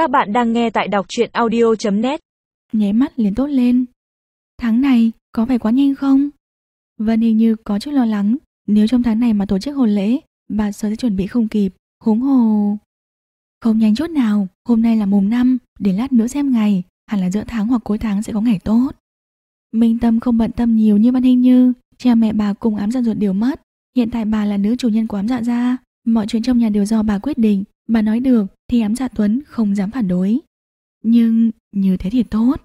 Các bạn đang nghe tại đọc truyện audio.net Nháy mắt liền tốt lên. Tháng này có phải quá nhanh không? Vân hình như có chút lo lắng, nếu trong tháng này mà tổ chức hôn lễ, bà sợ sẽ chuẩn bị không kịp, Húng hồ. Không nhanh chút nào, hôm nay là mùng 5, để lát nữa xem ngày, hẳn là giữa tháng hoặc cuối tháng sẽ có ngày tốt. Minh Tâm không bận tâm nhiều như Văn Hình Như, cha mẹ bà cùng ám dạ ruột đều mất. Hiện tại bà là nữ chủ nhân của ám dạ gia, mọi chuyện trong nhà đều do bà quyết định, bà nói được thì ám dạ Tuấn không dám phản đối. Nhưng như thế thì tốt.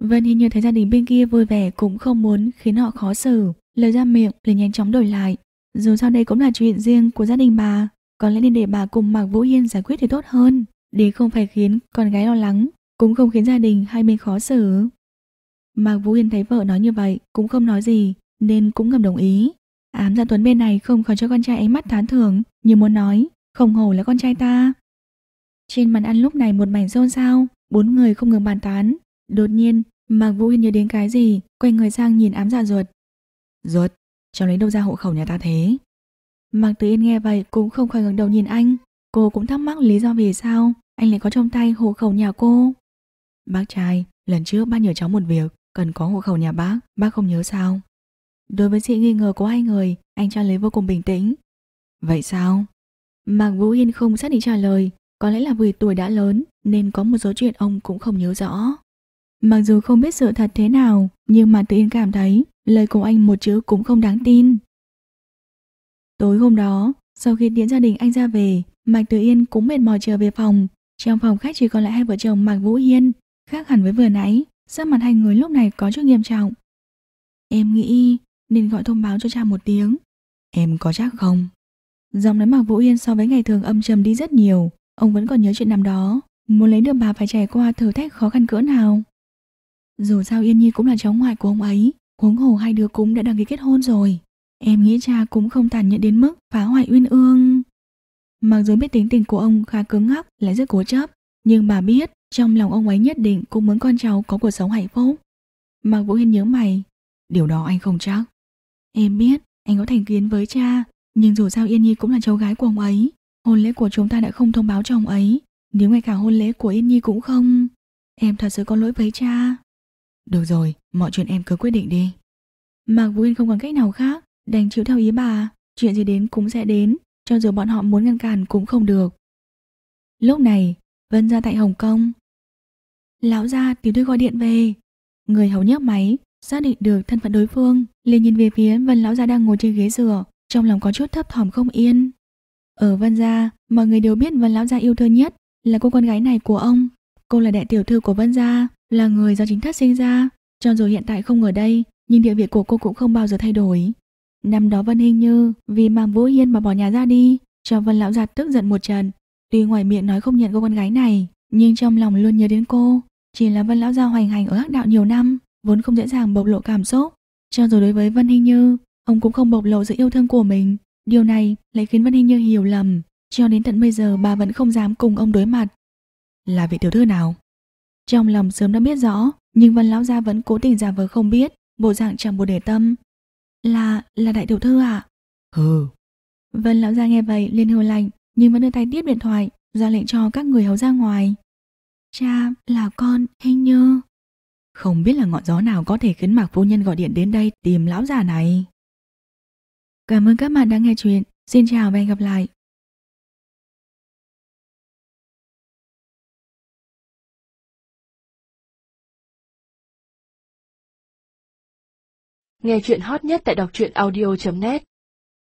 Vân Hình Như thấy gia đình bên kia vui vẻ cũng không muốn khiến họ khó xử, lời ra miệng liền nhanh chóng đổi lại. Dù sao đây cũng là chuyện riêng của gia đình bà, có lẽ nên để bà cùng Mạc Vũ Hiên giải quyết thì tốt hơn, để không phải khiến con gái lo lắng, cũng không khiến gia đình hai bên khó xử. Mạc Vũ Hiên thấy vợ nói như vậy cũng không nói gì nên cũng ngầm đồng ý. Ám gia Tuấn bên này không khỏi cho con trai ánh mắt tán thưởng, như muốn nói, không hổ là con trai ta. Trên bàn ăn lúc này một mảnh xôn xao, bốn người không ngừng bàn tán. Đột nhiên, Mạc Vũ Hiên nhớ đến cái gì, quay người sang nhìn ám dạ ruột. Ruột, cháu lấy đâu ra hộ khẩu nhà ta thế? Mạc Tử Yên nghe vậy cũng không khỏi ngẩng đầu nhìn anh. Cô cũng thắc mắc lý do vì sao anh lại có trong tay hộ khẩu nhà cô. Bác trai, lần trước bác nhờ cháu một việc, cần có hộ khẩu nhà bác, bác không nhớ sao? Đối với sự nghi ngờ của hai người, anh trả lời vô cùng bình tĩnh. Vậy sao? Mạc Vũ Hiên không xác định trả lời, có lẽ là vì tuổi đã lớn nên có một số chuyện ông cũng không nhớ rõ. Mặc dù không biết sự thật thế nào, nhưng mà tự yên cảm thấy lời của anh một chữ cũng không đáng tin. Tối hôm đó, sau khi tiễn gia đình anh ra về, Mạch Tử Yên cũng mệt mỏi trở về phòng. Trong phòng khách chỉ còn lại hai vợ chồng Mạc Vũ Hiên, khác hẳn với vừa nãy, sắc mặt hai người lúc này có chút nghiêm trọng. Em nghĩ nên gọi thông báo cho cha một tiếng. Em có chắc không? Giọng nói Mạc Vũ Yên so với ngày thường âm trầm đi rất nhiều, ông vẫn còn nhớ chuyện năm đó, muốn lấy được bà phải trải qua thử thách khó khăn cỡ nào. Dù sao Yên Nhi cũng là cháu ngoại của ông ấy, huống hồ hai đứa cũng đã đăng ký kết hôn rồi. Em nghĩ cha cũng không tàn nhẫn đến mức phá hoại uyên ương. Mặc dù biết tính tình của ông khá cứng ngắc lại rất cố chấp, nhưng bà biết trong lòng ông ấy nhất định cũng muốn con cháu có cuộc sống hạnh phúc. Mạc Vũ Hiên nhớ mày, điều đó anh không chắc. Em biết anh có thành kiến với cha, nhưng dù sao Yên Nhi cũng là cháu gái của ông ấy. Hôn lễ của chúng ta đã không thông báo cho ông ấy, nếu ngay cả hôn lễ của Yên Nhi cũng không. Em thật sự có lỗi với cha. Được rồi, mọi chuyện em cứ quyết định đi. Mạc Vũ Yên không còn cách nào khác, đành chịu theo ý bà, chuyện gì đến cũng sẽ đến, cho dù bọn họ muốn ngăn cản cũng không được. Lúc này, Vân ra tại Hồng Kông. Lão gia tiểu thư gọi điện về. Người hầu nhấc máy, xác định được thân phận đối phương, liền nhìn về phía Vân lão gia đang ngồi trên ghế dựa, trong lòng có chút thấp thỏm không yên. Ở Vân gia, mọi người đều biết Vân lão gia yêu thương nhất là cô con gái này của ông. Cô là đại tiểu thư của Vân gia, là người do chính thất sinh ra, cho dù hiện tại không ở đây, nhưng địa vị của cô cũng không bao giờ thay đổi. Năm đó Vân Hình Như vì mang Vũ Hiên mà bỏ nhà ra đi, cho Vân Lão gia tức giận một trận. Tuy ngoài miệng nói không nhận cô con gái này, nhưng trong lòng luôn nhớ đến cô. Chỉ là Vân Lão Gia hoành hành ở hắc đạo nhiều năm, vốn không dễ dàng bộc lộ cảm xúc. Cho dù đối với Vân Hình Như, ông cũng không bộc lộ sự yêu thương của mình. Điều này lại khiến Vân Hình Như hiểu lầm, cho đến tận bây giờ bà vẫn không dám cùng ông đối mặt. Là vị tiểu thư nào? Trong lòng sớm đã biết rõ, nhưng Vân Lão Gia vẫn cố tình giả vờ không biết, bộ dạng chẳng buồn để tâm. Là, là đại tiểu thư ạ? À? Hừ. Vân Lão Gia nghe vậy liền hừ lạnh, nhưng vẫn đưa tay tiếp điện thoại, ra lệnh cho các người hầu ra ngoài. Cha, là con, hình như... Không biết là ngọn gió nào có thể khiến Mạc Phu Nhân gọi điện đến đây tìm lão già này. Cảm ơn các bạn đã nghe chuyện. Xin chào và hẹn gặp lại. Nghe chuyện hot nhất tại đọc truyện audio.net